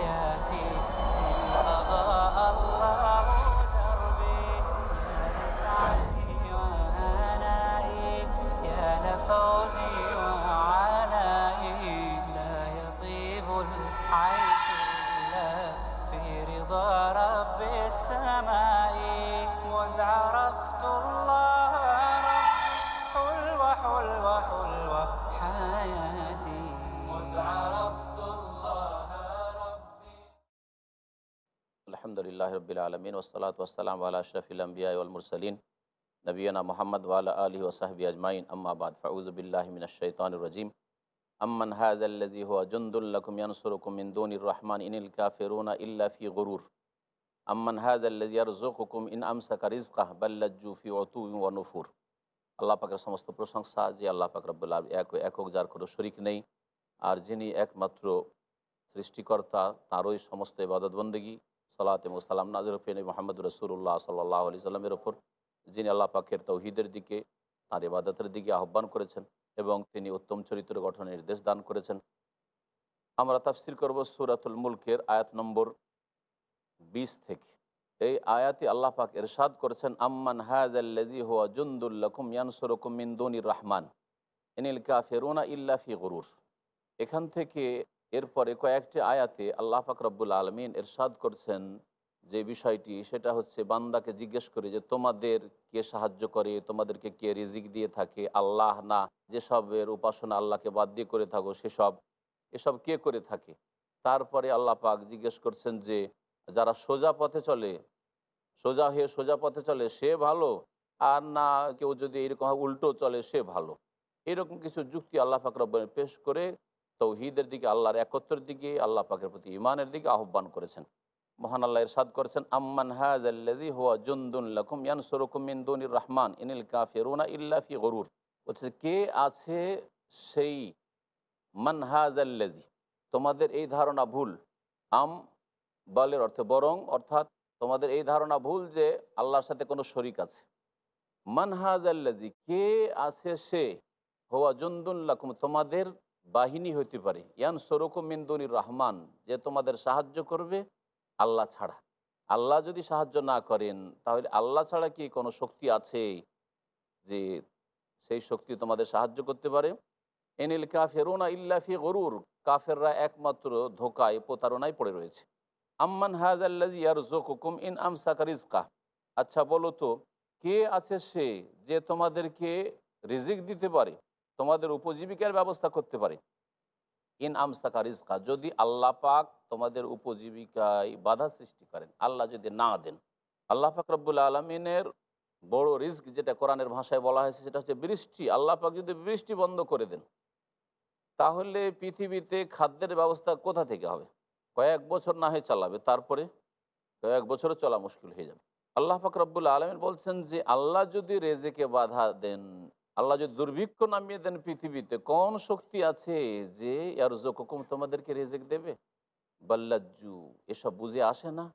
الحمد لله رب العالمين والصلاة والسلام على أشرف الأنبياء والمرسلين نبينا محمد وعلى آله وصحبه أجمعين أما بعد فأعوذ بالله من الشيطان الرجيم أمن هذا الذي هو جند لكم ينصركم من دون الرحمن إن الكافرون إلا في غرور أمن هذا الذي يرزقكم إن أمسك رزقه بل لجوا في عتو ونفور আল্লাহ পাকের সমস্ত প্রশংসা যে আল্লাহ পাক রব্বুল আলম এক একক যার কোনো শরিক নেই আর যিনি একমাত্র সৃষ্টিকর্তা তাঁরই সমস্ত ইবাদত বন্দেগী সালাত এবং সালাম নাজর ফেন মোহাম্মদ রসুল্লাহ সাল্লাহ আলি সাল্লামের ওপর যিনি আল্লাহ পাকের তৌহিদের দিকে, তাঁর ইবাদতের দিকে আহ্বান করেছেন এবং তিনি উত্তম চরিত্র গঠনের নির্দেশ দান করেছেন। আমরা তাফসির করব সুরাতুল মুলকের আয়াত নম্বর বিশ থেকে। এই আয়াতে আল্লাহ পাক এরশাদ করেছেন, আম্মান হায়াজি হুয়া জুন্দুল্লাকুম ইয়ানসরকুম মিন্দুনির রহমান এনিল কাফেরুনা ইল্লাফি গরুর। এখান থেকে এরপরে কয়েকটি আয়াতে আল্লাহ পাক রব্বুল আলমিন এরশাদ করছেন যে বিষয়টি, সেটা হচ্ছে বান্দাকে জিজ্ঞেস করে যে তোমাদের কে সাহায্য করে, তোমাদেরকে কে রিজিক দিয়ে থাকে, আল্লাহ না যেসবের উপাসনা আল্লাহকে বাদ দিয়ে করে থাকো, সেসব, এসব কে করে থাকে? তারপরে আল্লাহ পাক জিজ্ঞেস করছেন যে যারা সোজা পথে চলে, সোজা হয়ে সোজা পথে চলে, সে ভালো? আর না কেউ যদি এরকম উল্টো চলে, সে ভালো? এরকম কিছু যুক্তি আল্লাহ পাক রব্বানি পেশ করে তৌহিদের দিকে, আল্লাহর একত্রের দিকে, আল্লাহ পাকের প্রতি ইমানের দিকে আহ্বান করেছেন। মহান আল্লাহ ইরশাদ করেছেন, আম্মান হাযাল্লাযী হুয়া জুনদুন লাকুম ইয়ানসুরুকুম মিন দুনির রহমান, ইনিল কাফিরুনা ইল্লা ফি গরুর। বলছে, কে আছে সেই মান হাযাল্লাযী? তোমাদের এই ধারণা ভুল। আম, বলের অর্থে বরং, অর্থাৎ তোমাদের এই ধারণা ভুল যে আল্লাহর সাথে কোনো শরিক আছে। মানহাজ আল্লাজি কে আছে সে? হোয়া জুন্দুল্লাকুম তোমাদের বাহিনী হইতে পারে। ইয়ান সরকুম মিন্দুনির রহমান, যে তোমাদের সাহায্য করবে, আল্লাহ ছাড়া। আল্লাহ যদি সাহায্য না করেন, তাহলে আল্লাহ ছাড়া কি কোনো শক্তি আছে যে সেই শক্তি তোমাদের সাহায্য করতে পারে? এনিল কাফেরুনা ইল্লাফি গরুর, কাফেররা একমাত্র ধোকায়, প্রতারণায় পড়ে রয়েছে। আম্মান হাজ আল্লাহ হাজাল্লাজি ইয়ারজুকুম ইন আমসাকা রিজকা আচ্ছা বলো তো, কে আছে সে যে তোমাদেরকে রিজিক দিতে পারে? তোমাদের উপজীবিকার ব্যবস্থা করতে পারে। ইন আমসাকা রিজকা, যদি আল্লাহ পাক তোমাদের উপজীবিকায় বাধা সৃষ্টি করেন, আল্লাহ যদি না দেন। আল্লাহ পাক রব্বুল আলমিনের বড় রিস্ক যেটা কোরআনের ভাষায় বলা হয়েছে, সেটা হচ্ছে বৃষ্টি। আল্লাহ পাক যদি বৃষ্টি বন্ধ করে দেন, তাহলে পৃথিবীতে খাদ্যের ব্যবস্থা কোথা থেকে হবে? কয়েক বছর না হয়ে চালাবে, তারপরে কয়েক বছরও চলা মুশকিল হয়ে যাবে। আল্লাহ ফাকরাবুল আলমিন বলছেন যে, আল্লাহ যদি রেজেকে বাধা দেন আল্লাহ যদি দুর্ভিক্ষ নামিয়ে দেন পৃথিবীতে, কোন শক্তি আছে যে ইয়ার জকুম তোমাদেরকে রেজেক দেবে? বাল্লাজ্জু, এসব বুঝে আসে না।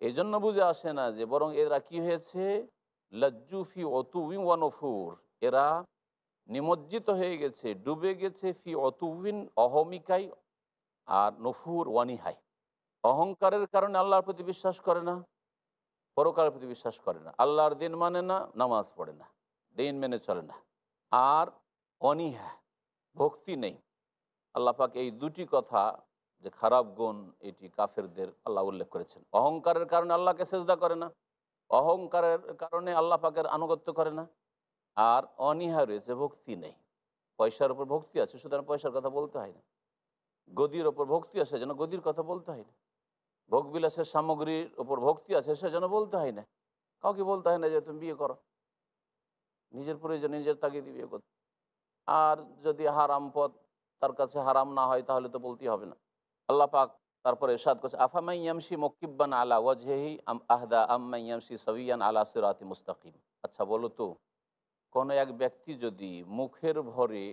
এই জন্য বুঝে আসে না যে বরং এরা কি হয়েছে? লজ্জু ফি অতুবিন ওয়ানফুর এরা নিমজ্জিত হয়ে গেছে, ডুবে গেছে ফি অতুবিন অহমিকাই আর নফুর ওয়ানিহাই অহংকারের কারণে আল্লাহর প্রতি বিশ্বাস করে না, পরকালের প্রতি বিশ্বাস করে না। আল্লাহর দিন মানে না, নামাজ পড়ে না। দিন মেনে চলে না। আর অনিহা, ভক্তি নেই। আল্লাহ পাক এই দুটি কথা যে খারাপ গুণ, এটি কাফেরদের আল্লাহ উল্লেখ করেছেন। অহংকারের কারণে আল্লাহকে সেজদা করে না। অহংকারের কারণে আল্লাহ পাকের আনুগত্য করে না। আর অনিহা রয়েছে, ভক্তি নেই। পয়সার উপর ভক্তি আছে, সুতরাং পয়সার কথা বলতে হয় না। গদির ওপর ভক্তি আছে যেন গদির কথা বলতে হয় না। ভোগবিলাসের সামগ্রীর ওপর ভক্তি আছে সে যেন বলতে হয় না। কাউকে বলতে হয় না যে তুমি বিয়ে করো। নিজের প্রয়োজন, নিজের তাগিদ বিয়ে করতে। আর যদি হারাম পথ তার কাছে হারাম না হয়, তাহলে তো বলতেই হবে না। আল্লাহ পাক তারপরে এরশাদ করছে আফামাই ইয়ামশি মকিব্বান আলা ওয়াজহেহি আহদা আম্মাই ইয়ামশি সবিয়ান আলা সিরাতি মুস্তাকিম? আচ্ছা বলো তো, কোনো এক ব্যক্তি যদি মুখের ভরে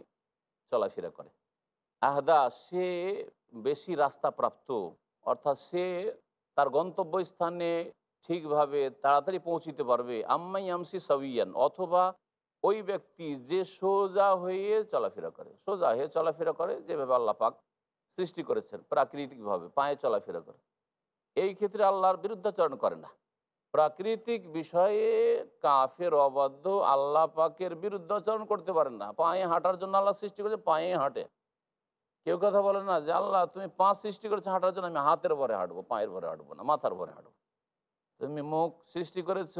চলাফেরা করে, আহদা সে বেশি রাস্তা প্রাপ্ত অর্থাৎ সে তার গন্তব্যস্থানে ঠিকভাবে তাড়াতাড়ি পৌঁছিতে পারবে। আম্মাই আমসি সাবিয়ান, অথবা ওই ব্যক্তি যে সোজা হয়ে চলাফেরা করে। সোজা হয়ে চলাফেরা করে, যেভাবে আল্লাহ পাক সৃষ্টি করেছেন, প্রাকৃতিকভাবে পায়ে চলাফেরা করে। এই ক্ষেত্রে আল্লাহর বিরুদ্ধাচরণ করে না। প্রাকৃতিক বিষয়ে কাফের অবাধ্য, আল্লাহ পাকের বিরুদ্ধাচরণ করতে পারেন না। পায়ে হাঁটার জন্য আল্লাহ সৃষ্টি করেছে, পায়ে হাঁটে। কেউ কথা বলে না যে, আল্লাহ, তুমি পাঁচ সৃষ্টি করেছ হাঁটার জন্য, আমি হাতের ভরে হাঁটবো, পায়ের ভরে হাঁটবো না, মাথার ভরে হাঁটবো। তুমি মুখ সৃষ্টি করেছ,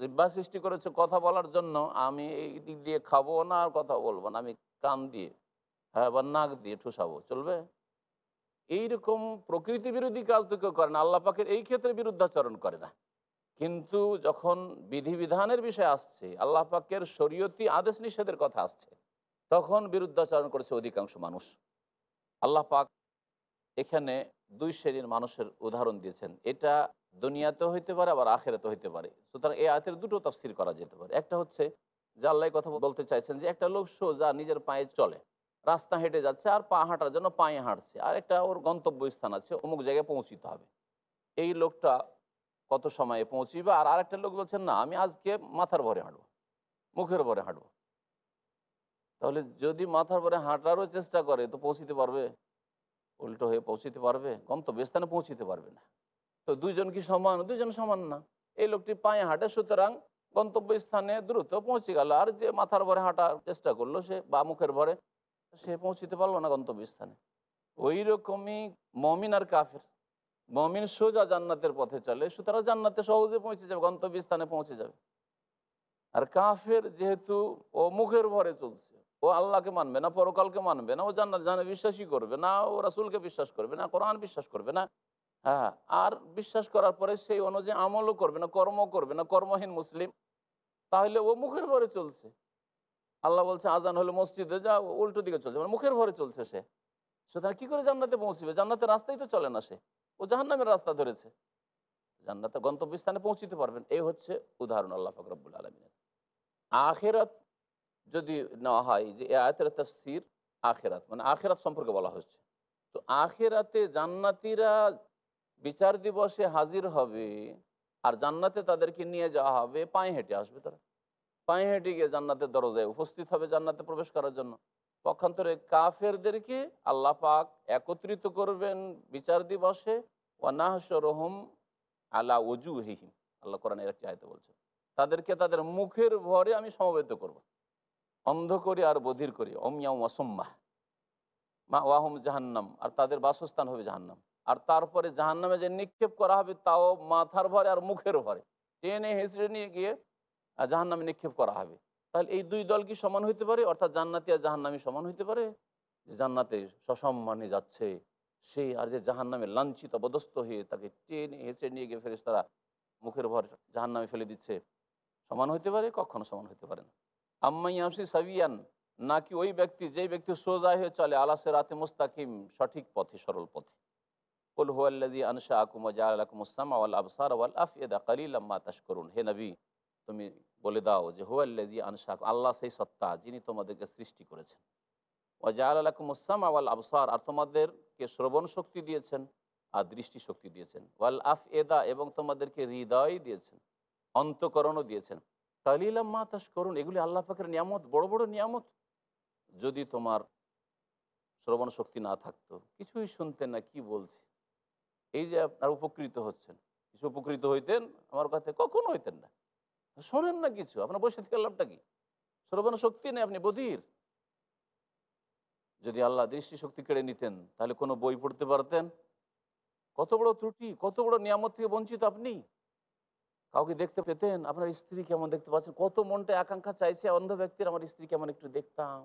জিব্বা সৃষ্টি করেছ কথা বলার জন্য, আমি এই দিক দিয়ে খাব না আর কথা বলব না, আমি কান দিয়ে হ্যাঁ বা নাক দিয়ে ঠুসাবো, চলবে? এইরকম প্রকৃতি বিরোধী কাজ তো কেউ করে না, আল্লাহ পাকের এই ক্ষেত্রে বিরুদ্ধাচরণ করে না। কিন্তু যখন বিধিবিধানের বিষয় আসছে, আল্লাহ পাকের শরীয়তি আদেশ নিষেধের কথা আসছে, তখন বিরুদ্ধাচরণ করেছে অধিকাংশ মানুষ। আল্লাহ পাক এখানে দুই শ্রেণির মানুষের উদাহরণ দিয়েছেন। এটা দুনিয়াতেও হইতে পারে, আবার আখেরাতে হইতে পারে। সুতরাং এই আয়াতের দুটো তফসির করা যেতে পারে। একটা হচ্ছে যে আল্লাহ কথা বলতে চাইছেন যে একটা লোক সোজা নিজের পায়ে চলে, রাস্তা হেঁটে যাচ্ছে আর পা হাঁটার জন্য পায়ে হাঁটছে, আর একটা ওর গন্তব্যস্থান আছে, অমুক জায়গায় পৌঁছিতে হবে। এই লোকটা কত সময়ে পৌঁছিবে? আর আরেকটা লোক বলছেন না, আমি আজকে মাথার ভরে হাঁটবো, মুখের ভরে হাঁটবো। তাহলে যদি মাথার ভরে হাঁটারও চেষ্টা করে, তো পৌঁছিতে পারবে? উল্টো হয়ে পৌঁছিতে পারবে? গন্তব্যস্থানে পৌঁছিতে পারবে না। তো দুইজন কি সমান? দুইজন সমান না। এই লোকটি পায়ে হাঁটে, সুতরাং গন্তব্যস্থানে দ্রুত পৌঁছে গেল। আর যে মাথার ভরে হাঁটার চেষ্টা করল, সে বা মুখের ভরে, সে পৌঁছিতে পারল না গন্তব্যস্থানে। ওই রকমই মমিন আর কাফের। মমিন সোজা জান্নাতের পথে চলে, সুতরাং জান্নাতে সহজে পৌঁছে যাবে, গন্তব্যস্থানে পৌঁছে যাবে। আর কাফের যেহেতু ও মুখের ভরে চলছে, ও আল্লাহকে মানবে না, পরকালকে মানবে না, ও জান্নাত জানে বিশ্বাসই করবে না, ও রাসুলকে বিশ্বাস করবে না, কোরআন বিশ্বাস করবে না হ্যাঁ আর বিশ্বাস করার পরে সেই অনুযায়ী আমলও করবে না কর্ম করবে না, কর্মহীন মুসলিম। তাহলে ও মুখের ভরে চলছে। আল্লাহ বলছে, আজান হলে মসজিদে যা উল্টো দিকে চলছে। মানে মুখের ভরে চলছে সে। সুতরাং কি করে জান্নাতে পৌঁছবে? জান্নাতের রাস্তাই তো চলে না সে। ও জাহান্নামের রাস্তা ধরেছে। জান্নাতে গন্তব্যস্থানে পৌঁছিতে পারবেন। এই হচ্ছে উদাহরণ আল্লাহ ফকরাবুল আলমিনের। আখেরাত যদি নেওয়া হয়, যে এ আয়তের তফসির, আখেরাত। মানে আখেরাত সম্পর্কে বলা হচ্ছে। তো আখেরাতে জান্নাতিরা বিচার দিবসে হাজির হবে আর জান্নাতে তাদেরকে নিয়ে যাওয়া হবে, পায়ে হেঁটে আসবে তারা। পায়ে হেঁটে গিয়ে জান্নাতের দরজায় উপস্থিত হবে, জান্নাতে প্রবেশ করার জন্য। পক্ষান্তরে কাফেরদেরকে আল্লাহ পাক একত্রিত করবেন বিচার দিবসে ওয়ানাহসরহম আলা হিহিম আল্লাহ কোরআনের একটি আয়তে বলছেন, তাদেরকে তাদের মুখের ভরে আমি সমবেত করব। অন্ধ করি আর বধির করি। অমিয়া ওয়াসম্মা মা ওয়াহম জাহান্নাম। আর তাদের বাসস্থান হবে জাহান্নাম। আর তারপরে জাহান্নামে যে নিক্ষেপ করা হবে, তাও মাথার ভরে আর মুখের ভরে। টেনে হেঁচড়ে নিয়ে গিয়ে জাহান্নামে নিক্ষেপ করা হবে। তাহলে এই দুই দল কি সমান হইতে পারে? অর্থাৎ জান্নাতি আর জাহান্নামি সমান হইতে পারে? জান্নাতে সসম্মানে যাচ্ছে সে, আর যে জাহান্নামে লাঞ্ছিত বদস্ত হয়ে তাকে টেনে হেঁচে নিয়ে গিয়ে ফেরেস তারা মুখের ভর জাহান্নামে ফেলে দিচ্ছে, সমান হইতে পারে? কখনো সমান হইতে পারে না। আম্মাই আমসি সাবিয়ান, নাকি ওই ব্যক্তি, যেই ব্যক্তি সোজা হয়ে চলে আলাসে রাতে মুস্তাকিম, সঠিক পথে, সরল পথে। কুল হুয়াল্লাযী আনশাআকুম ওয়া জাআলা লাকুমুস-সামআ ওয়াল আবসারা ওয়াল আফইদা কালিলাম মা তাশকুরুন। হে নবী, তুমি বলে দাও যে, হুয়াল্লাযী আনশাআকুম, আল্লাহ সেই সত্তা যিনি তোমাদেরকে সৃষ্টি করেছেন। ওয়া জাআলা লাকুমুস-সামআ ওয়াল আবসার, আর তোমাদেরকে শ্রবণ শক্তি দিয়েছেন আর দৃষ্টি শক্তি দিয়েছেন। ওয়াল আফএদা এবং তোমাদেরকে হৃদয় দিয়েছেন, অন্তকরণও দিয়েছেন। কালিলাম মা তাশকুরুন, এগুলি আল্লাহ পাকের নিয়ামত, বড় বড় নিয়ামত। যদি তোমার শ্রবণ শক্তি না থাকতো, কিছুই শুনতে না, কি বলছে? এই যে আপনার উপকৃত হচ্ছেন, কিছু উপকৃত হইতেন, আমার কাছে কখনো হইতেন না। শোনেন না কিছু, আপনার বসে থেকে লাভটা কি? শ্রবণ শক্তি নেই, আপনি বধির। যদি আল্লাহ দৃষ্টি শক্তি কেড়ে নিতেন, তাহলে কোনো বই পড়তে পারতেন। কত বড় ত্রুটি, কত বড় নিয়ামত থেকে বঞ্চিত আপনি? কাউকে দেখতে পেতেন, আপনার স্ত্রী কেমন দেখতে পাচ্ছেন? কত মনটা আকাঙ্ক্ষা চাইছে, অন্ধ ব্যক্তির, আমার স্ত্রী কেমন একটু দেখতাম।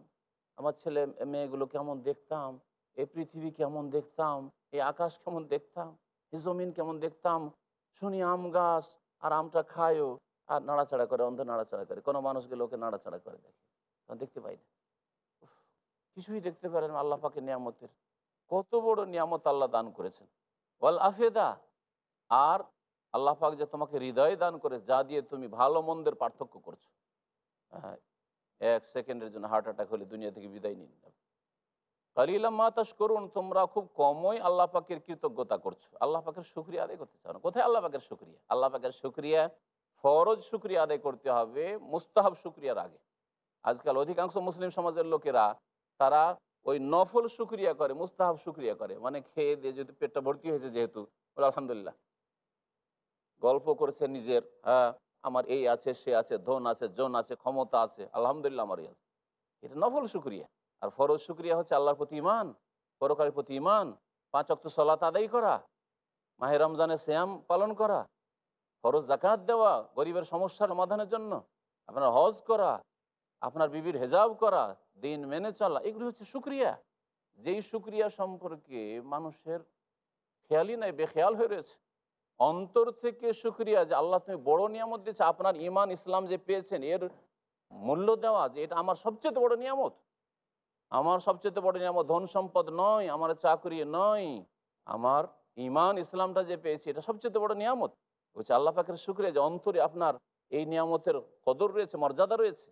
আমার ছেলে, মেয়েগুলো কেমন দেখতাম। এই পৃথিবী কেমন দেখতাম, এই আকাশ কেমন দেখতাম, এই জমিন কেমন দেখতাম, শুনি আম গাছ আর আমটা খায়ও আর নাড়াচাড়া করে, অন্ধ নাড়াচাড়া করে। কোনো মানুষকে লোকে নাড়াচাড়া করে দেখে। তখন দেখতে পাই না। কিছুই দেখতে পারেন আল্লাহ পাকে নিয়ামতের। কত বড় নিয়ামত আল্লাহ দান করেছেন। ওয়াল আফেদা। আর আল্লাহ পাক যে তোমাকে হৃদয় দান করে যা দিয়ে তুমি ভালো মন্দের পার্থক্য করছ। হ্যাঁ এক সেকেন্ডের জন্য হার্ট অ্যাটাক হলে দুনিয়া থেকে বিদায় নিন কালিলাম মাতাস করুন তোমরা খুব কমই আল্লাহ পাকের কৃতজ্ঞতা করছ। আল্লাহ পাকের শুক্রিয়া আদায় করতে চাও না। কোথায় আল্লাহ পাকের শুক্রিয়া? আল্লাহ পাকের শুক্রিয়া ফরজ শুক্রিয়া আদায় করতে হবে, মুস্তাহাব শুক্রিয়ার আগে। আজকাল অধিকাংশ মুসলিম সমাজের লোকেরা, তারা ওই নফল শুক্রিয়া করে, মুস্তাহাব শুক্রিয়া করে। মানে খেয়ে দিয়ে যদি পেটটা ভর্তি হয়েছে যেহেতু আলহামদুলিল্লাহ। গল্প করেছে নিজের হ্যাঁ আমার এই আছে, সে আছে, ধন আছে, জন আছে, ক্ষমতা আছে, আলহামদুলিল্লাহ আমার এই আছে। এটা নফল শুক্রিয়া। আর ফরজ শুক্রিয়া হচ্ছে আল্লাহর প্রতি ইমান পরকারের প্রতি ইমান পাঁচ অক্ট সলাত আদায় করা, মাহে রমজানের শ্যাম পালন করা, ফরজ জাকাত দেওয়া, গরিবের সমস্যার সমাধানের জন্য আপনার হজ করা, আপনার বিবির হেজাব করা, দিন মেনে চলা, এগুলি হচ্ছে শুক্রিয়া। যেই শুক্রিয়া সম্পর্কে মানুষের খেয়ালই নাই, বেখেয়াল হয়ে রয়েছে। অন্তর থেকে শুক্রিয়া যে আল্লাহ তুমি বড় নিয়ামত দিচ্ছে আপনার ইমান ইসলাম যে পেয়েছেন, এর মূল্য দেওয়া যে এটা আমার সবচেয়ে বড় নিয়ামত। আমার সবচেয়ে বড় নিয়ামত, ধন সম্পদ নয়, আমার চাকরি নয়, আমার ইমান ইসলামটা যে পেয়েছি, এটা সবচেয়ে বড় নিয়ামত। বলছে, আল্লাহ পাকের শুক্রিয়া যে অন্তরে আপনার এই নিয়ামতের কদর রয়েছে, মর্যাদা রয়েছে।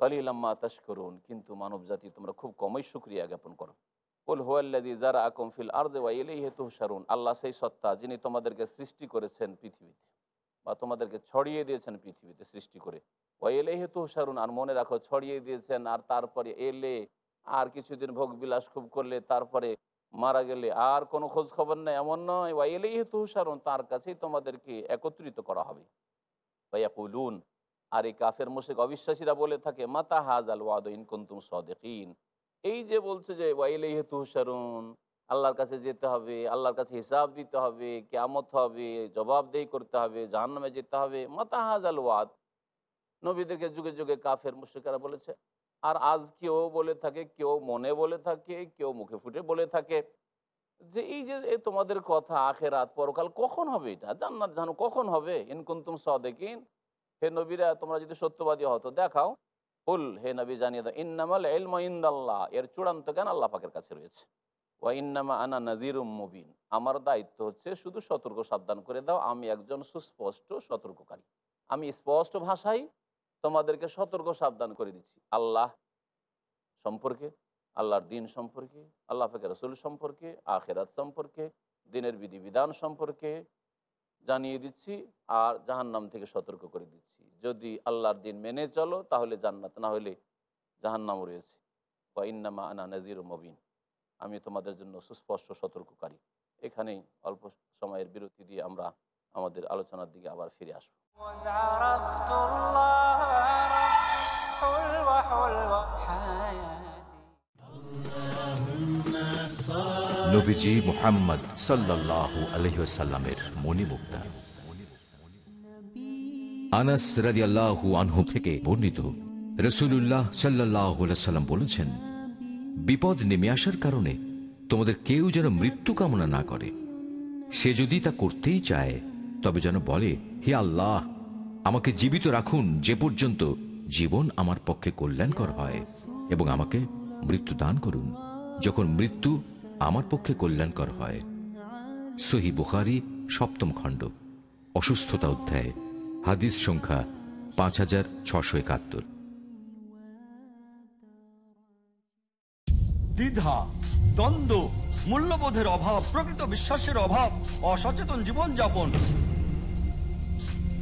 কালিলাম্মা তাস করুন কিন্তু মানব জাতি তোমরা খুব কমই শুক্রিয়া জ্ঞাপন করো। কুল হুয়াল্লাদি যারা আকম ফিল আর দেওয়া এলেই হেতু সারুন আল্লাহ সেই সত্তা যিনি তোমাদেরকে সৃষ্টি করেছেন পৃথিবীতে, বা তোমাদেরকে ছড়িয়ে দিয়েছেন পৃথিবীতে সৃষ্টি করে। ওয়া এলেই হেতু সারুন আর মনে রাখো, ছড়িয়ে দিয়েছেন, আর তারপরে এলে আর কিছুদিন ভোগ বিলাস খুব করলে তারপরে মারা গেলে আর কোনো খোঁজ খবর নেই, এমন নয়। ওয়া এলেই হেতু সারুন তার কাছেই তোমাদেরকে একত্রিত করা হবে। ভাইয়া কুলুন আর এই কাফের মুশেক অবিশ্বাসীরা বলে থাকে, মাতা হাজ আল ওয়াদ ইনকুন্তুম সদেকিন। এই যে বলছে যে ওয়াইলেহি তুহসারুন আল্লাহর কাছে যেতে হবে, আল্লাহর কাছে হিসাব দিতে হবে, কেয়ামত হবে, জবাবদেহি করতে হবে, জাহান্নামে যেতে হবে। মাতা হাজ আল ওয়াদ নবীদেরকে যুগে যুগে কাফের মুশিকারা বলেছে। আর আজ কেউ বলে থাকে, কেউ মনে বলে থাকে, কেউ মুখে ফুটে বলে থাকে যে, এই যে তোমাদের কথা আখেরাত পরকাল কখন হবে এটা? জান্নাত জানো, কখন হবে? ইনকুন্তুম সদেকিন। হে নবীরা, তোমরা যদি সত্যবাদী হতো দেখাও। হুল হে নবী, জানিয়ে দাও, ইন্নামাল এলম ইন্দাল্লাহ। এর চূড়ান্ত জ্ঞান আল্লাহ পাকের কাছে রয়েছে। ওয়া ইন্নামা আনা নাজির মুবিন। আমার দায়িত্ব হচ্ছে শুধু সতর্ক সাবধান করে দাও। আমি একজন সুস্পষ্ট সতর্ককারী। আমি স্পষ্ট ভাষায় তোমাদেরকে সতর্ক, সাবধান করে দিচ্ছি। আল্লাহ সম্পর্কে, আল্লাহর দিন সম্পর্কে, আল্লাহ পাকের রসুল সম্পর্কে, আখেরাত সম্পর্কে, দিনের বিধিবিধান সম্পর্কে জানিয়ে দিচ্ছি আর জাহান্নাম থেকে সতর্ক করে দিচ্ছি। যদি আল্লাহর দিন মেনে চলো, তাহলে জান্নাত, না হলে জাহান্নাম রয়েছে। বা ইন্নামা আনা নাজির মবিন। আমি তোমাদের জন্য সুস্পষ্ট সতর্ককারী। এখানেই অল্প সময়ের বিরতি দিয়ে আমরা আমাদের আলোচনার দিকে আবার ফিরে আসব। মোহাম্মদ সাল্লাল্লাহু আনাস থেকে বর্ণিত সাল্লাম বলেছেন, বিপদ নেমে আসার কারণে তোমাদের কেউ যেন মৃত্যু কামনা না করে। সে যদি তা করতেই চায় তবে যেন বলে, হে আল্লাহ, আমাকে জীবিত রাখুন যে পর্যন্ত জীবন আমার পক্ষে কল্যাণকর হয় এবং আমাকে মৃত্যু দান করুন যখন মৃত্যু আমার পক্ষে কল্যাণকর হয়। সহি বুখারি, সপ্তম খণ্ড, অসুস্থতা অধ্যায়, হাদিস সংখ্যা পাঁচ হাজার ছশো একাত্তর। দ্বিধা, দ্বন্দ্ব, মূল্যবোধের অভাব, প্রকৃত বিশ্বাসের অভাব, অসচেতন জীবনযাপন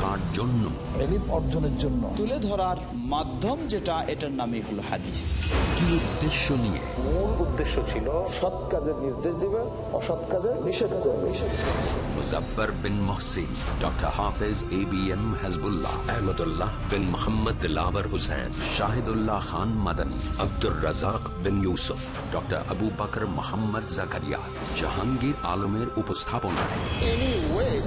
কার জন্য। এলিম অর্জনের জন্য। তুলে ধরার মাধ্যম যেটা এটার নামই হলো হাদিস। কি উদ্দেশ্য নিয়ে? মূল উদ্দেশ্য ছিল সৎ কাজের নির্দেশ দিবে অসৎ কাজের নিষেধ করবে। Muzaffar bin Mohsin doctor Hafez A B M Hasbullah Ahmadullah bin Mohammad Dilabar Hussain Shahidullah Khan Madani Abdur Razzak bin Yusuf doctor Abu Bakar Mohammad Zakaria Jahangir আলমের উপস্থাপনায়।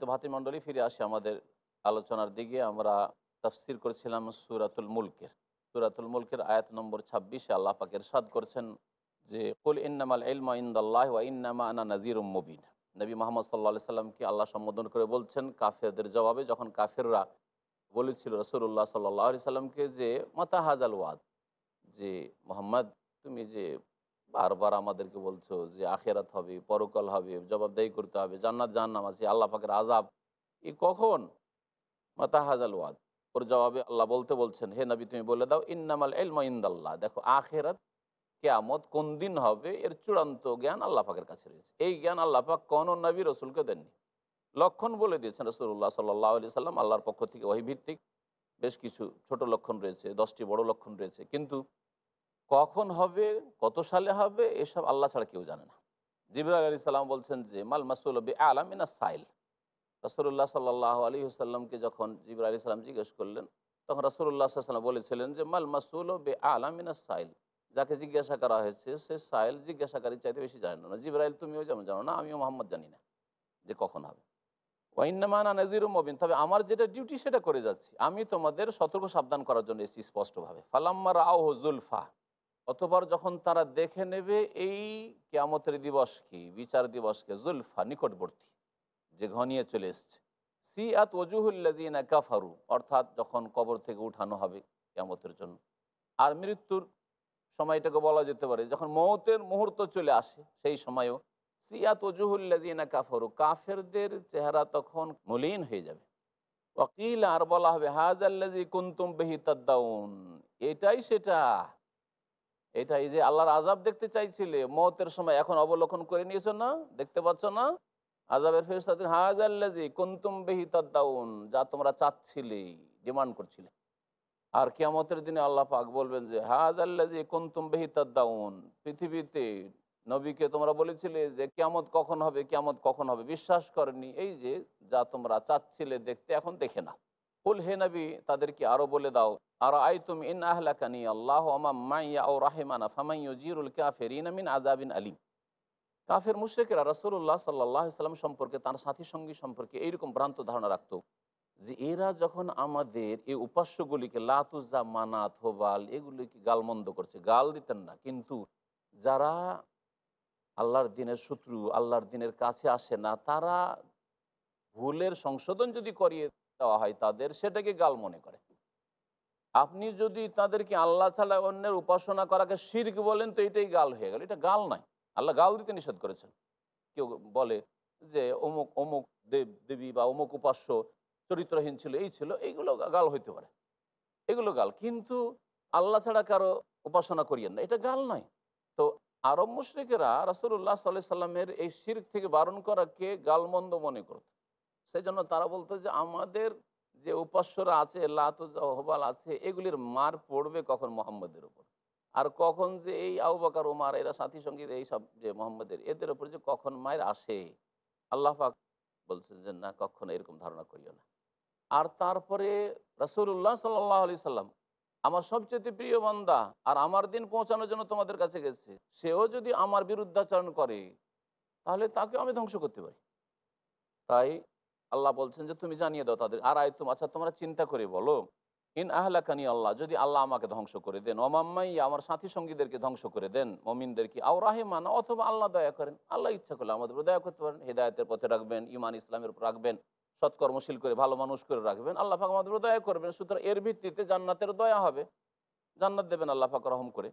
সম্মানিত ভাতৃমণ্ডলী ফিরে আসি আমাদের আলোচনার দিকে। আমরা তাফসির করেছিলাম সুরাতুল মুলকের। সুরাতুল মুলকের আয়াত নম্বর ছাব্বিশে আল্লাহ পাকের এরশাদ করছেন যে, কুল ইন্নামাল ইলমা ইন্দাল্লাহ ওয়া ইন্নামা আনা নাজিরুম মুবিন। নবী মোহাম্মদ সাল্লাহ সাল্লামকে আল্লাহ সম্বোধন করে বলছেন কাফেরদের জবাবে, যখন কাফেররা বলেছিল রসুল্লাহ সাল্লাহ সাল্লামকে যে, মাতা হাজাল ওয়াদ? যে, মোহাম্মদ, তুমি যে বারবার আমাদেরকে বলছো যে আখেরাত হবে, পরকাল হবে, জবাবদাহি করতে হবে, জান্নাত, জাহান্নাম আছে, আল্লাহ পাকের আজাব ই কখন? মাতা হাজাল ওয়াদ। ওর জবাবে আল্লাহ বলতে বলছেন, হে নবী, তুমি বলে দাও, ইন্নামাল এলমা ইন্দাল্লাহ। দেখো, আখেরাত কেয়ামত কোন দিন হবে, এর চূড়ান্ত জ্ঞান আল্লাহ পাকের কাছে রয়েছে। এই জ্ঞান আল্লাহ পাক কোনো নবী, রসুলকে দেননি। লক্ষণ বলে দিয়েছেন রসুল্লাহ সাল্লাহ আলি সাল্লাম আল্লাহর পক্ষ থেকে ওই ভিত্তিক বেশ কিছু ছোট লক্ষণ রয়েছে, দশটি বড় লক্ষণ রয়েছে। কিন্তু কখন হবে, কত সালে হবে, এসব আল্লাহ ছাড়া কেউ জানে না। জিবরা আলী সাল্লাম বলছেন যে, মাল মাসুল বি আলামিনা সাইল। রসুল্লাহ সাল্লাহ আলী সাল্লামকে যখন জিবরা আলী সাল্লাম জিজ্ঞেস করলেন, তখন রসুল্লাহ সাল্লাম বলেছিলেন যে, মাল মাসুল বে আলামিনা সাইল। যাকে জিজ্ঞাসা করা হয়েছে, সে সাইল জিজ্ঞাসাকারী চাইতে বেশি জানে না। জিব্রাইল, তুমিও যেমন জানো না, আমিও মোহাম্মদ জানি না যে কখন হবে। ওয়াইনামানা নাজির মবিন। তবে আমার যেটা ডিউটি সেটা করে যাচ্ছি। আমি তোমাদের সতর্ক সাবধান করার জন্য এসেছি স্পষ্টভাবে। ফালাম্মা রাও জুলফা। অতবার যখন তারা দেখে নেবে এই কেয়ামতের দিবসকে বিচার দিবসকে জুলফা নিকটবর্তী, যে ঘনিয়ে চলে এসছে। সি আত ওজুহুল্লাদিনা কাফারু, অর্থাৎ যখন কবর থেকে উঠানো হবে কেয়ামতের জন্য। আর মৃত্যুর সময়টাকে বলা যেতে পারে, যখন মৌতের মুহূর্ত চলে আসে, সেই সময়ও সিয়াত ওজুহুল্লাদিনা কাফারু, কাফেরদের চেহারা তখন মলিন হয়ে যাবে। ওয়াকিল আর বলা হবে হাজ হাজাল্লাজি কুন্তুম বেহি এটাই সেটা। এটাই যে আল্লাহর আজাব দেখতে চাইছিলে, মতের সময় এখন অবলোকন করে নিয়েছো না? দেখতে পাচ্ছ না? আজাবের ফেরস্তাদের হাজাল্লাজি কুন্তুম বেহি যা তোমরা চাচ্ছিলে, ডিমান্ড করছিলে। আর কিয়ামতের দিনে আল্লাহ পাক বলবেন যে হাজাল্লাজি কুন্তুম বেহি তাদ্দাউন পৃথিবীতে নবীকে তোমরা বলেছিলে যে, কিয়ামত কখন হবে, কিয়ামত কখন হবে? বিশ্বাস করেনি। এই যে যা তোমরা চাচ্ছিলে দেখতে এখন দেখে না কুল হে নবী, তাদেরকে আরও বলে দাও আর আই তুমি ইন আহলাকানি, আল্লাহ মাইয়া ও রাহেমানা ফামাইয় জিরুল কাফেরিন মিন আজাবিন আলিম। কাফের মুশ্রেকেরা রসুল্লাহ সাল্লাহ সাল্লাম সম্পর্কে, তার সাথী সঙ্গী সম্পর্কে এইরকম ভ্রান্ত ধারণা রাখতো যে এরা যখন আমাদের এই উপাস্যগুলিকে লাতুজা মানাত হোবাল, এগুলিকে গালমন্দ করছে, গাল দিতেন না। কিন্তু যারা আল্লাহর দিনের শত্রু, আল্লাহর দিনের কাছে আসে না, তারা ভুলের সংশোধন যদি করিয়ে দেওয়া হয় তাদের সেটাকে গাল মনে করে। আপনি যদি তাদেরকে আল্লাহ ছাড়া অন্যের উপাসনা করাকে শির্ক বলেন, তো এটাই গাল হয়ে গেল। এটা গাল নয়। আল্লাহ গাল দিতে নিষেধ করেছেন। কেউ বলে যে অমুক অমুক দেব, দেবী বা অমুক উপাস্য চরিত্রহীন ছিল, এই ছিল, এইগুলো গাল হইতে পারে। এগুলো গাল। কিন্তু আল্লাহ ছাড়া কারও উপাসনা করিয়েন না। এটা গাল নয়। তো আরব মুশ্রিকেরা রাসুল্লাহ সাল্লাহ সাল্লামের এই শির্ক থেকে বারণ করাকে গালমন্দ মনে করত। সেই জন্য তারা বলতো যে, আমাদের যে উপাস্যরা আছে লাতহবাল আছে, এগুলির মার পড়বে কখন মোহাম্মদের উপর। আর কখন যে এই আউবাকার ওমার এরা সাথী সংগীত এই সব যে মোহাম্মদের, এদের উপর যে কখন মায়ের আসে? আল্লাহ পাক বলছেন যে, না, কখনো এরকম ধারণা করিও না। আর তারপরে রসুল্লাহ সাল্লাহ আলি সাল্লাম, আমার সবচেয়ে প্রিয় বান্দা আর আমার দিন পৌঁছানোর জন্য তোমাদের কাছে গেছে, সেও যদি আমার বিরুদ্ধাচরণ করে, তাহলে তাকে আমি ধ্বংস করতে পারি। তাই আল্লাহ বলছেন যে, তুমি জানিয়ে দাও তাদের, আর আয় তুমি আচ্ছা তোমরা চিন্তা করে বলো। ইন আহলাকানি আল্লাহ যদি আল্লাহ আমাকে ধ্বংস করে দেন। ওমাম্মাই আমার সাথী সঙ্গীদেরকে ধ্বংস করে দেন। মমিনদেরকে আও রাহেমান অথবা আল্লাহ দয়া করেন। আল্লাহ ইচ্ছা করলে আমাদের দয়া করতে পারেন। হেদায়তের পথে রাখবেন ইমান ইসলামের উপর রাখবেন, সৎকর্মশীল করে ভালো মানুষ করে রাখবেন। আল্লাহ পাক আমাদের দয়া করবেন। সুতরাং এর ভিত্তিতে জান্নাতের দয়া হবে। জান্নাত দেবেন আল্লাহ পাক রহম করে।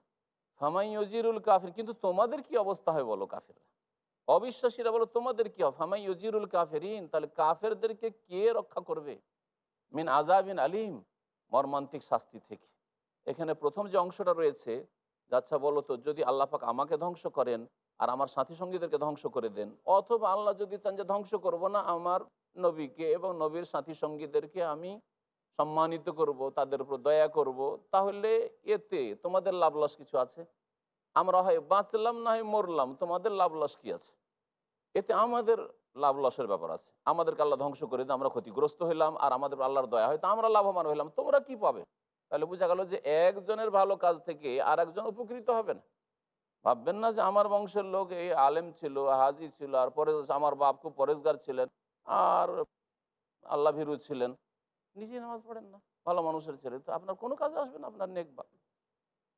হামাই ইউজিরুল কাফির, কিন্তু তোমাদের কি অবস্থা হয় বলো কাফের অবিশ্বাসীরা বলো, তোমাদের কি হবে? ফামাই ইউজিরুল কাফেরিন? তাহলে কাফেরদেরকে কে রক্ষা করবে? মিন আজাবিন আলিম, মর্মান্তিক শাস্তি থেকে। এখানে প্রথম যে অংশটা রয়েছে আচ্ছা বলো তো, যদি আল্লাহ পাক আমাকে ধ্বংস করেন আর আমার সাথী সঙ্গীদেরকে ধ্বংস করে দেন, অথবা আল্লাহ যদি চান যে ধ্বংস করব না, আমার নবীকে এবং নবীর সাথী সঙ্গীদেরকে আমি সম্মানিত করব, তাদের উপর দয়া করব, তাহলে এতে তোমাদের লাভ লস কিছু আছে? আমরা হয় বাঁচলাম না হয় মরলাম, তোমাদের লাভ লস কি আছে? এতে আমাদের লাভ লসের ব্যাপার আছে। আমাদেরকে আল্লাহ ধ্বংস করে দিয়ে আমরা ক্ষতিগ্রস্ত হইলাম আর আমাদের আল্লাহর দয়া হয়তো আমরা লাভবান হইলাম। তোমরা কি পাবে? তাহলে বোঝা গেল যে একজনের ভালো কাজ থেকে আর একজন উপকৃত হবে না। ভাববেন না যে আমার বংশের লোক এই আলেম ছিল, হাজি ছিল, আর পরে আমার বাপ খুব পরেশগার ছিলেন, আর আল্লাহ ভীরু ছিলেন। নিজে নামাজ পড়েন না, ভালো মানুষের ছেলে। তো আপনার কোনো কাজে আসবে না, আপনার নেক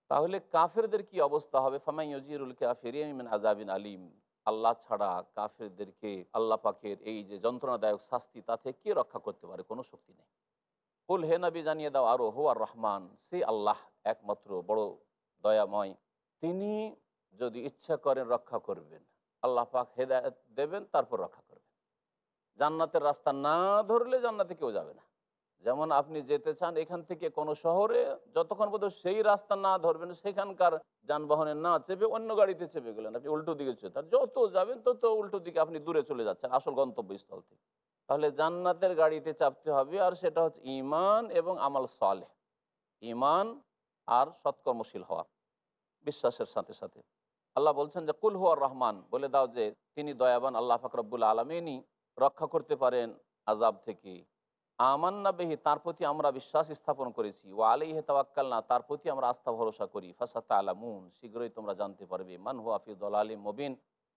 তাহলে কাফেরদের কি অবস্থা হবে? ফামাই ইউজিরুল কাফিরিন আজাবিন আলিম। আল্লাহ ছাড়া কাফেরদেরকে আল্লাহ পাকের এই যে যন্ত্রণাদায়ক শাস্তি, তা থেকে কে রক্ষা করতে পারে? কোনো শক্তি নেই। কুল, হে নবী, জানিয়ে দাও, আরও হো আর রহমান, সে আল্লাহ একমাত্র বড় দয়াময়। তিনি যদি ইচ্ছা করেন রক্ষা করবেন। আল্লাহ পাক হেদায়ত দেবেন, তারপর রক্ষা করবেন। জান্নাতের রাস্তা না ধরলে জান্নাতে কেউ যাবে না। যেমন আপনি যেতে চান এখান থেকে কোনো শহরে, যতক্ষণ পর্যন্ত সেই রাস্তা না ধরবেন, সেখানকার যানবাহনে না চেপে অন্য গাড়িতে চেপে গেলেন। আপনি উল্টো দিকে তার যত যাবেন, তত উল্টো দিকে আপনি দূরে চলে যাচ্ছেন, আসল গন্তব্যস্থল থেকে। তাহলে জান্নাতের গাড়িতে চাপতে হবে, আর সেটা হচ্ছে ইমান এবং আমাল সলে ইমান আর সৎকর্মশীল হওয়া, বিশ্বাসের সাথে সাথে। আল্লাহ বলছেন যে, কুল হুয়ার রহমান বলে দাও যে, তিনি দয়াবান আল্লাহ ফাকরাবুল আলমিনই রক্ষা করতে পারেন আজাব থেকে। আমান্না বেহি, তার প্রতি আমরা বিশ্বাস স্থাপন করেছি। ও আলাই হে তাওয়াক্কাল না তার প্রতি আমরা আস্থা ভরসা করি। ফাসাতা আলামুন শীঘ্রই তোমরা জানতে পারবে। মান হু আফিদুল আলিম মবিন,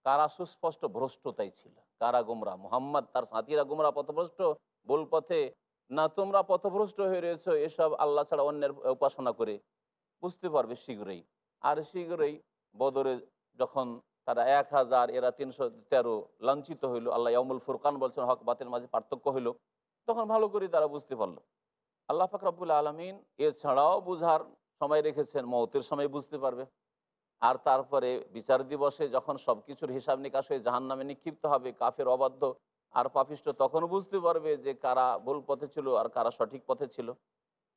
কারা সুস্পষ্ট ভ্রষ্টতাই ছিল? কারা গুমরা? মোহাম্মদ তার সাথীরা গুমরা পথভ্রষ্ট? ভুল পথে না, তোমরা পথভ্রষ্ট হয়ে রয়েছ, এসব আল্লাহ ছাড়া অন্যের উপাসনা করে। বুঝতে পারবে শীঘ্রই। আর শীঘ্রই বদরে যখন তারা এক হাজার, এরা তিনশো তেরো লাঞ্ছিত হইল, আল্লাহ ইয়ামুল ফুরকান বলছেন, হক বাতের মাঝে পার্থক্য হইল। তখন ভালো করে তারা বুঝতে পারল। আল্লাহ ফাকরাবুল আলমিন এছাড়াও বুঝার সময় রেখেছেন মৌতের সময় বুঝতে পারবে। আর তারপরে বিচার দিবসে যখন সব কিছুর হিসাব নিকাশ হয়ে জাহান নামে নিক্ষিপ্ত হবে, কাফের অবাধ্য আর পাপিষ্ট তখন বুঝতে পারবে যে কারা ভুল পথে ছিল আর কারা সঠিক পথে ছিল।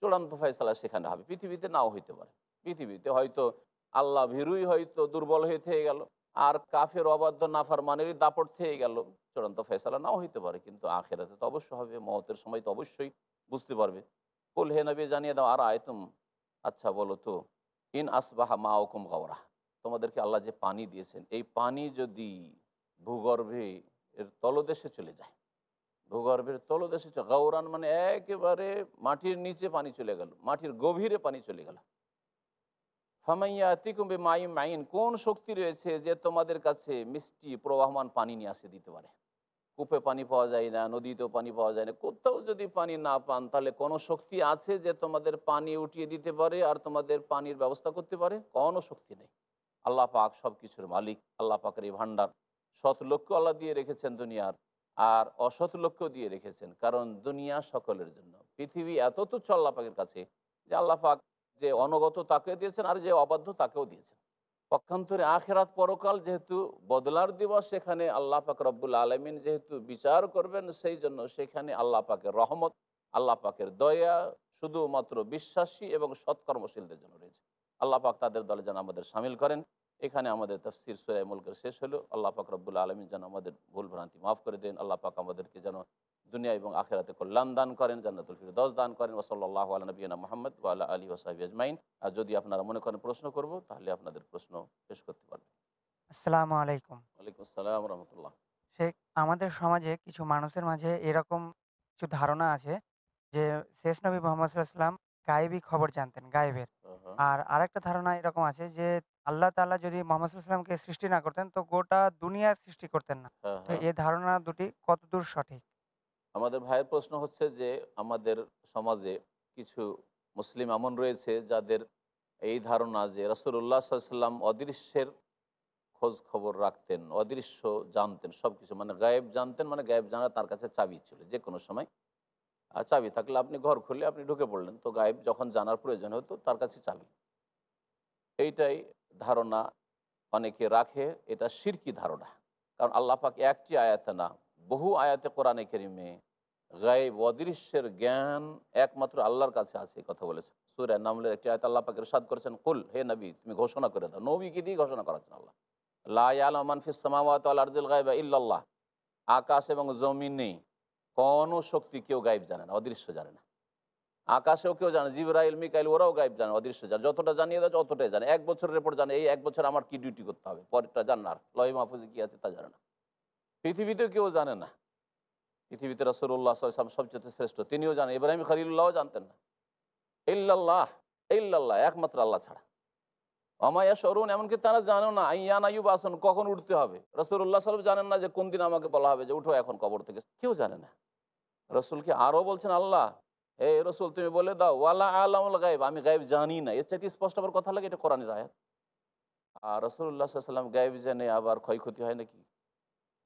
চূড়ান্ত ফয়সালা সেখানে হবে। পৃথিবীতে নাও হইতে পারে। পৃথিবীতে হয়তো আল্লাহ ভীরুই হয়তো দুর্বল হয়ে থেকে গেল, আর কাফের অবাধ্য নাফার মানেরই দাপট থেকে গেল। চূড়ান্ত ফেসলা নাও হইতে পারে, কিন্তু আখেরাতে তো অবশ্যই হবে মহতের সময় তো অবশ্যই বুঝতে পারবে। কুল হে নবী, জানিয়ে দাও, আর আয়তুম? আচ্ছা বলো তো, ইন আসবাহা মা ওকুম গাওরা তোমাদেরকে আল্লাহ যে পানি দিয়েছেন, এই পানি যদি ভূগর্ভে এর তলদেশে চলে যায়, ভূগর্ভের তলদেশে গাওরান মানে একেবারে মাটির নিচে পানি চলে গেল, মাটির গভীরে পানি চলে গেল। ফামাইয়া তিকুম্বে মাই মাইন, কোন শক্তি রয়েছে যে তোমাদের কাছে মিষ্টি, প্রবাহমান পানি নিয়ে আসে দিতে পারে? কূপে পানি পাওয়া যায় না, নদীতেও পানি পাওয়া যায় না। কোথাও যদি পানি না পান, তাহলে কোনো শক্তি আছে যে তোমাদের পানি উঠিয়ে দিতে পারে আর তোমাদের পানির ব্যবস্থা করতে পারে? কোনো শক্তি নেই। আল্লাহ পাক সব কিছুর মালিক, আল্লাহ পাকের এই ভাণ্ডার। সৎ লক্ষ্য আল্লাহ দিয়ে রেখেছেন দুনিয়ার, আর অসৎ লক্ষ্য দিয়ে রেখেছেন, কারণ দুনিয়া সকলের জন্য। পৃথিবী এত তুচ্ছ আল্লাহ পাকের কাছে যে আল্লাহ পাক যে অনগত তাকে দিয়েছেন আর যে অবাধ্য তাকেও দিয়েছেন। পক্ষান্তরে আখেরাত পরকাল যেহেতু বদলার দিবস, সেখানে আল্লাহ পাক রব্বুল আলমিন যেহেতু বিচার করবেন, সেই জন্য সেখানে আল্লাহ পাকের রহমত, আল্লাহ পাকের দয়া শুধুমাত্র বিশ্বাসী এবং সৎকর্মশীলদের জন্য রয়েছে। আল্লাহ পাক তাদের দলে যেন আমাদের সামিল করেন। এখানে আমাদের তফসির সুরাই মুলকের শেষ হলো। আল্লাহ পাক রব্বুল আলমিন যেন আমাদের ভুল ভ্রান্তি মাফ করে দেন। আল্লাহ পাক আমাদেরকে যেন দুনিয়া এবং আখেরাতে কল্যাণ দান করেন জান্নাতুল ফিরদৌস দান করেন ওসল্লাহ আলা নবীনা মোহাম্মদ ওয়ালা আলী ওসাহাবি আজমাইন। আর যদি আপনারা মনে করেন প্রশ্ন করব তাহলে আপনাদের প্রশ্ন পেশ করতে পারবেন। আসসালামু আলাইকুম। ওয়ালাইকুম আসসালাম রহমতুল্লাহ। শেখ আমাদের সমাজে কিছু মানুষের মাঝে এরকম কিছু ধারণা আছে যে শেষ নবী মোহাম্মদ সাল্লাম গায়েবী খবর জানতেন গায়েবের। আর আরেকটা ধারণা এরকম আছে যে আল্লাহ তাআলা যদি মোহাম্মদ সাল্লামকে সৃষ্টি না করতেন তো গোটা দুনিয়া সৃষ্টি করতেন না। হ্যাঁ তো হ্যাঁ। এই ধারণা দুটি কতদূর সঠিক? আমাদের ভাইয়ের প্রশ্ন হচ্ছে যে, আমাদের সমাজে কিছু মুসলিম এমন রয়েছে যাদের এই ধারণা যে রসুল্লাহ সাল্লাম অদৃশ্যের খোঁজ খবর রাখতেন, অদৃশ্য জানতেন সব কিছু মানে গায়েব জানতেন মানে গায়েব জানা তার কাছে চাবি ছিল, যে কোনো সময়। আর চাবি থাকলে আপনি ঘর খুললে আপনি ঢুকে পড়লেন, তো গায়েব যখন জানার প্রয়োজন হতো তার কাছে চাবি। এইটাই ধারণা অনেকে রাখে, এটা সিরকি ধারণা। কারণ আল্লাহ পাক একটি আয়াতে না বহু আয়াতে কোরআনে কেরিমে গায়েব, অদৃশ্যের জ্ঞান একমাত্র আল্লাহর কাছে আছে কথা বলেছে। সুরের নামলের একটি আয়াত আল্লাহ পাকের সাদ করেছেন, কুল, হে নবী, তুমি ঘোষণা করে দাও। নবীকে দিয়ে ঘোষণা করাচ্ছেন আল্লাহ। ইল্লাল্লাহ। আকাশ এবং জমিনে কোনো শক্তি কেউ গাইব জানে না, অদৃশ্য জানে না। আকাশেও কেউ জানে জিবরাইল, মিকাইল, ওরাও গাইব জানে অদৃশ্য জানে যতটা জানিয়ে দেয় অতটাই জানে। এক বছরের রেপোর্ট জানে, এই এক বছর আমার কি ডিউটি করতে হবে? পরেরটা জানার লয় মাহফুজে কি আছে তা জানে না। পৃথিবীতেও কেউ জানে না। পৃথিবীতে রসুল্লাহ সাল্লাম সবচেয়ে শ্রেষ্ঠ। তিনিও জানেন, ইব্রাহিম খালিল্লাহও জানতেন না। ইল্লাল্লাহ ইল্লাল্লাহ, একমাত্র আল্লাহ ছাড়া। অমায়া সরুন এমনকি তারা জানো না, আইয়ান আয়ুব আসন কখন উঠতে হবে? রসুল্লাহ সাল্লাম জানেন না যে কোন দিন আমাকে বলা হবে যে উঠো এখন কবর থেকে। কেউ জানে না। রসুলকে আরও বলছেন, আল্লাহ এ রসুল, তুমি বলে দাও, ওয়ালা আলামুল গাইব আমি গাইব জানি না। এর চাইতে স্পষ্ট কথা লাগে, এটা কোরআনের আয়াত। আর রসুল্লাহ সাল্লাম গাইব জেনে, আবার ক্ষয়ক্ষতি হয় নাকি?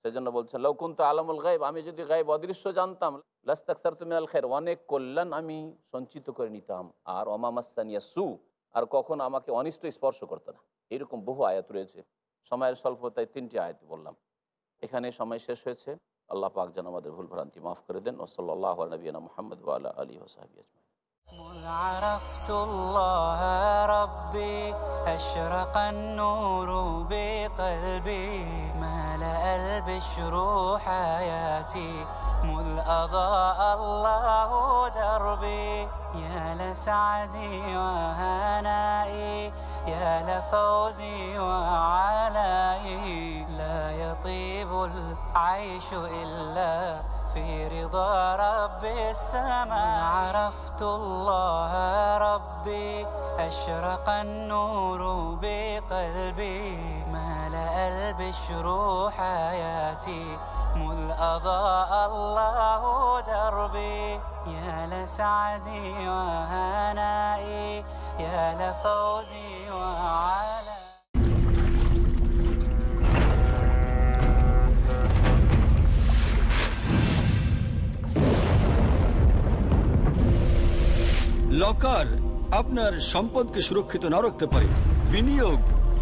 সেজন্য বলছেন লৌকুন্ত আলমুল গাইব আমি যদি গাইব অদৃশ্য জানতাম লাস্তাকসার তুমি আল খের অনেক কল্যাণ আমি সঞ্চিত করে নিতাম আর অমামাস্তানিয়া সু আর কখন আমাকে অনিষ্ট স্পর্শ করতো না এরকম বহু আয়াত রয়েছে সময়ের স্বল্পতায় তিনটি আয়াত বললাম এখানে সময় শেষ হয়েছে আল্লাহ পাক যেন আমাদের ভুল ভ্রান্তি মাফ করে দেন ওসল্লাহ নবীনা মোহাম্মদ ওয়ালা আলী ওসাহাবি আজমাই مذ عرفت الله ربي أشرق النور بقلبي ملأ البشر حياتي. مذ أضاء الله دربي. يا لسعدي وهنائي. يا لفوزي وعلائي. لا يطيب العيش إلا في رضا رب السماء. عرفت الله ربي. أشرق النور بقلبي. ملأ البشر حياتي مذ أضاء الله دربي يا لسعدي وهنائي يا لفوزي وعلى লকার আপনার সম্পদকে সুরক্ষিত না রাখতে পারে বিনিয়োগ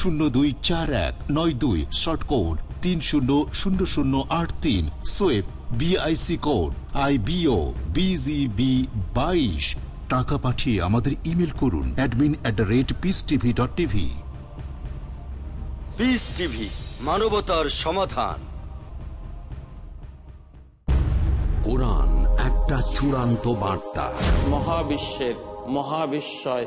শূন্য দুই চার এক নয় দুই শর্ট কোড তিন শূন্য শূন্য শূন্য আট তিন সোয়েব BIC code I B O BGB বাইশ। টাকা পাঠিয়ে আমাদের ইমেল করুন admin at the rate peace TV dot TV peace TV মানবতার সমাধান। কোরআন একটা চূড়ান্ত বার্তা। মহাবিশ্বের মহাবিশ্বয়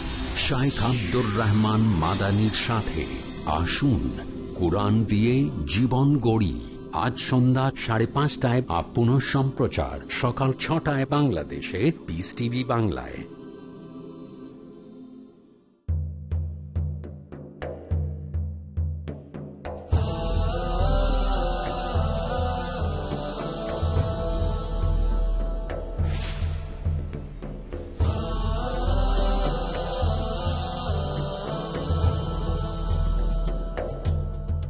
শাইখ আব্দুর রহমান মাদানির সাথে আসুন, কোরআন দিয়ে জীবন গড়ি। আজ সন্ধ্যা সাড়ে পাঁচটায় আপ সম্প্রচার, সকাল ছটায় বাংলাদেশে পিস টিভি বাংলায়।